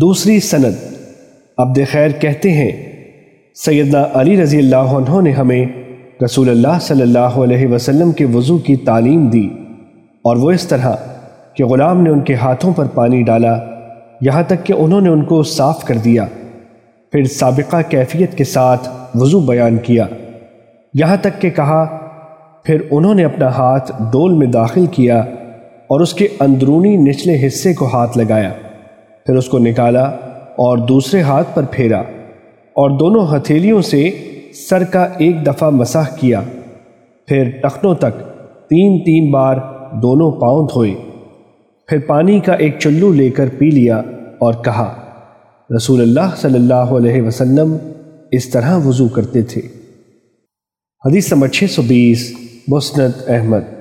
دوسری سند۔ عبد خیر کہتے ہیں، سیدنا علی رضی اللہ عنہ نے ہمیں رسول اللہ صلی اللہ علیہ وسلم کے وضو کی تعلیم دی اور وہ اس طرح کہ غلام نے ان کے ہاتھوں پر پانی ڈالا، یہاں تک کہ انہوں نے ان کو صاف کر دیا، پھر سابقہ کیفیت کے ساتھ وضو بیان کیا۔ یہاں تک کہ کہا، پھر انہوں نے اپنا ہاتھ ڈول میں داخل کیا اور اس کے اندرونی نچلے حصے کو ہاتھ لگایا۔ پھر اس کو نکالا اور دوسرے ہاتھ پر پھیرا اور دونوں ہتھیلیوں سے سر کا ایک دفعہ مسح کیا۔ پھر ٹخنوں تک تین تین بار دونوں پاؤں دھوئے۔ پھر پانی کا ایک چلو لے کر پی لیا اور کہا، رسول اللہ صلی اللہ علیہ وسلم اس طرح وضو کرتے تھے۔ حدیث نمبر 620 مسند احمد۔